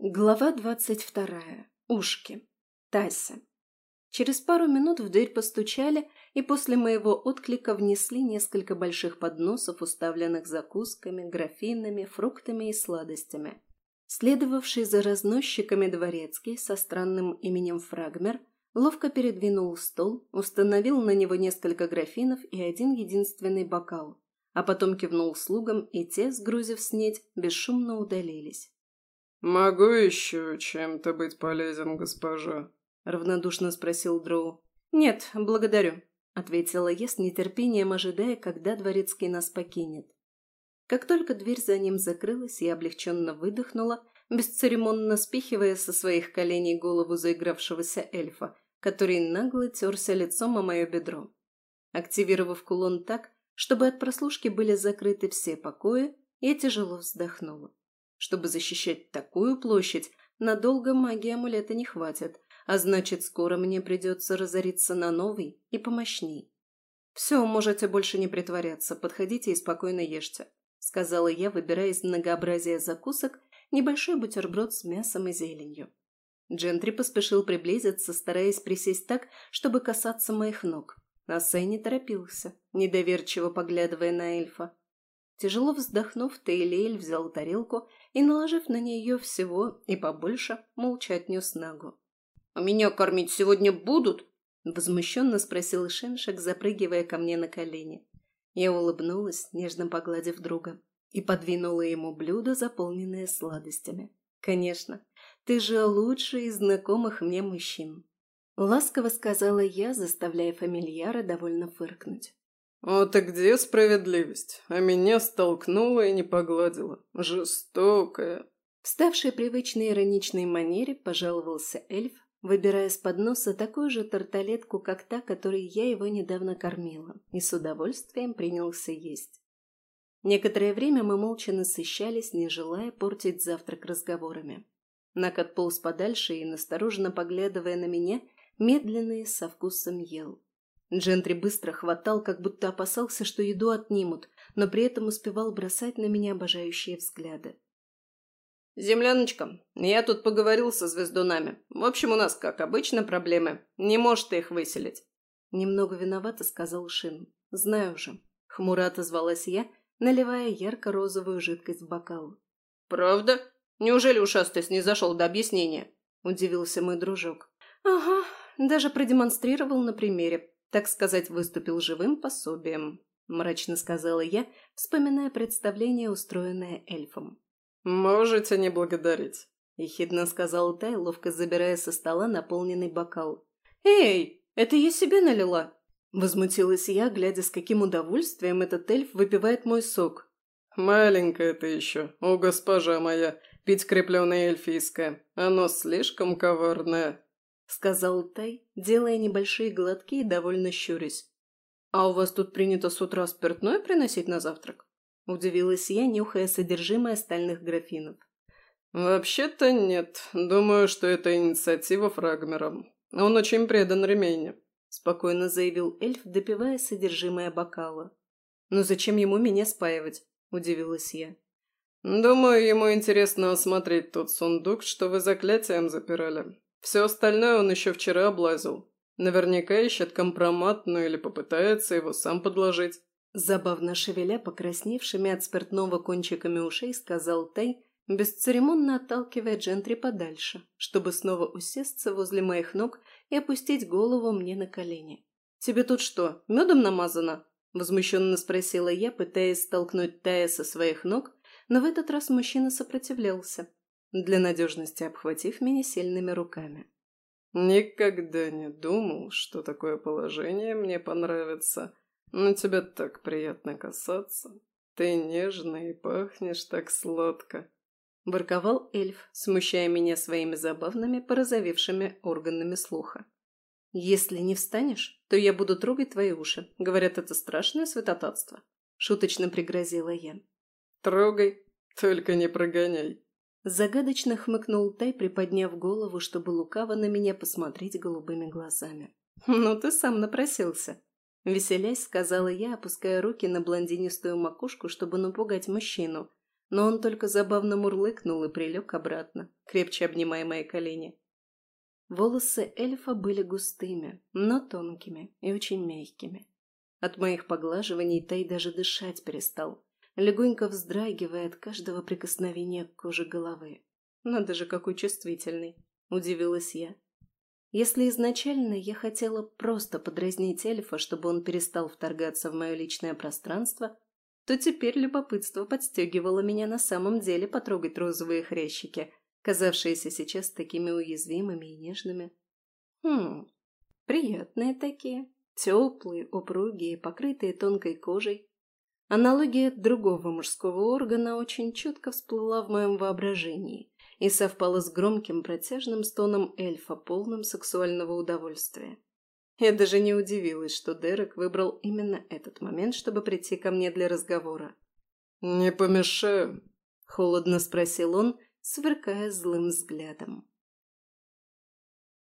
Глава двадцать вторая. Ушки. Тася. Через пару минут в дверь постучали, и после моего отклика внесли несколько больших подносов, уставленных закусками, графинами, фруктами и сладостями. Следовавший за разносчиками дворецкий со странным именем Фрагмер ловко передвинул стол, установил на него несколько графинов и один единственный бокал, а потом кивнул слугам, и те, сгрузив снедь, бесшумно удалились. «Могу еще чем-то быть полезен, госпожа?» — равнодушно спросил Дроу. «Нет, благодарю», — ответила я с нетерпением, ожидая, когда дворецкий нас покинет. Как только дверь за ним закрылась, я облегченно выдохнула, бесцеремонно спихивая со своих коленей голову заигравшегося эльфа, который нагло терся лицом о мое бедро. Активировав кулон так, чтобы от прослушки были закрыты все покои, я тяжело вздохнула. Чтобы защищать такую площадь, надолго магии амулета не хватит, а значит, скоро мне придется разориться на новый и помощней. «Все, можете больше не притворяться, подходите и спокойно ешьте», сказала я, выбирая из многообразия закусок небольшой бутерброд с мясом и зеленью. Джентри поспешил приблизиться, стараясь присесть так, чтобы касаться моих ног. А Сэй не торопился, недоверчиво поглядывая на эльфа. Тяжело вздохнув, Тейлиэль взял тарелку и, наложив на нее всего и побольше, молча отнес нагу. «А меня кормить сегодня будут?» – возмущенно спросил Шеншек, запрыгивая ко мне на колени. Я улыбнулась, нежно погладив друга, и подвинула ему блюдо, заполненное сладостями. «Конечно, ты же лучший из знакомых мне мужчин», – ласково сказала я, заставляя фамильяра довольно фыркнуть. «Вот и где справедливость? А меня столкнула и не погладила. Жестокая!» В привычной ироничной манере пожаловался эльф, выбирая с подноса такую же тарталетку, как та, которой я его недавно кормила, и с удовольствием принялся есть. Некоторое время мы молча насыщались, не желая портить завтрак разговорами. Нак отполз подальше и, настороженно поглядывая на меня, медленно и со вкусом ел. Джентри быстро хватал, как будто опасался, что еду отнимут, но при этом успевал бросать на меня обожающие взгляды. «Земляночка, я тут поговорил со звездунами. В общем, у нас, как обычно, проблемы. Не можешь ты их выселить». Немного виновато сказал Шин. «Знаю же». Хмуро отозвалась я, наливая ярко-розовую жидкость в бокал. «Правда? Неужели ушастый снизошел до объяснения?» Удивился мой дружок. «Ага, даже продемонстрировал на примере так сказать, выступил живым пособием», – мрачно сказала я, вспоминая представление, устроенное эльфом. «Можете не благодарить», – ехидно сказал Тай, ловко забирая со стола наполненный бокал. «Эй, это я себе налила!» Возмутилась я, глядя, с каким удовольствием этот эльф выпивает мой сок. «Маленькая ты еще, о госпожа моя, пить крепленное эльфийское. Оно слишком коварное», — сказал Тай, делая небольшие глотки и довольно щурясь. «А у вас тут принято с утра спиртное приносить на завтрак?» — удивилась я, нюхая содержимое стальных графинов. «Вообще-то нет. Думаю, что это инициатива Фрагмера. Он очень предан Ремейне», — спокойно заявил эльф, допивая содержимое бокала. «Но зачем ему меня спаивать?» — удивилась я. «Думаю, ему интересно осмотреть тот сундук, что вы заклятием запирали. Все остальное он еще вчера облазил. Наверняка ищет компромат, ну или попытается его сам подложить. Забавно шевеля покрасневшими от спиртного кончиками ушей, сказал Тай, бесцеремонно отталкивая Джентри подальше, чтобы снова усесться возле моих ног и опустить голову мне на колени. «Тебе тут что, медом намазано?» – возмущенно спросила я, пытаясь столкнуть Тая со своих ног, но в этот раз мужчина сопротивлялся, для надежности обхватив меня сильными руками. «Никогда не думал, что такое положение мне понравится, но тебя так приятно касаться. Ты нежный и пахнешь так сладко», — ворковал эльф, смущая меня своими забавными, порозовевшими органами слуха. «Если не встанешь, то я буду трогать твои уши. Говорят, это страшное святотатство», — шуточно пригрозила я. «Трогай, только не прогоняй», Загадочно хмыкнул Тай, приподняв голову, чтобы лукаво на меня посмотреть голубыми глазами. «Ну ты сам напросился!» Веселясь, сказала я, опуская руки на блондинистую макушку, чтобы напугать мужчину. но он только забавно мурлыкнул и прилег обратно, крепче обнимая мои колени. Волосы эльфа были густыми, но тонкими и очень мягкими. От моих поглаживаний Тай даже дышать перестал, легонько вздрагивая от каждого прикосновения к коже головы. Надо же, какой чувствительный, удивилась я. Если изначально я хотела просто подразнить эльфа, чтобы он перестал вторгаться в мое личное пространство, то теперь любопытство подстегивало меня на самом деле потрогать розовые хрящики, казавшиеся сейчас такими уязвимыми и нежными. Хм, приятные такие, теплые, упругие, покрытые тонкой кожей. Аналогия другого мужского органа очень четко всплыла в моем воображении и совпала с громким протяжным стоном эльфа, полным сексуального удовольствия. Я даже не удивилась, что Дерек выбрал именно этот момент, чтобы прийти ко мне для разговора. «Не помешаю?» – холодно спросил он, сверкая злым взглядом.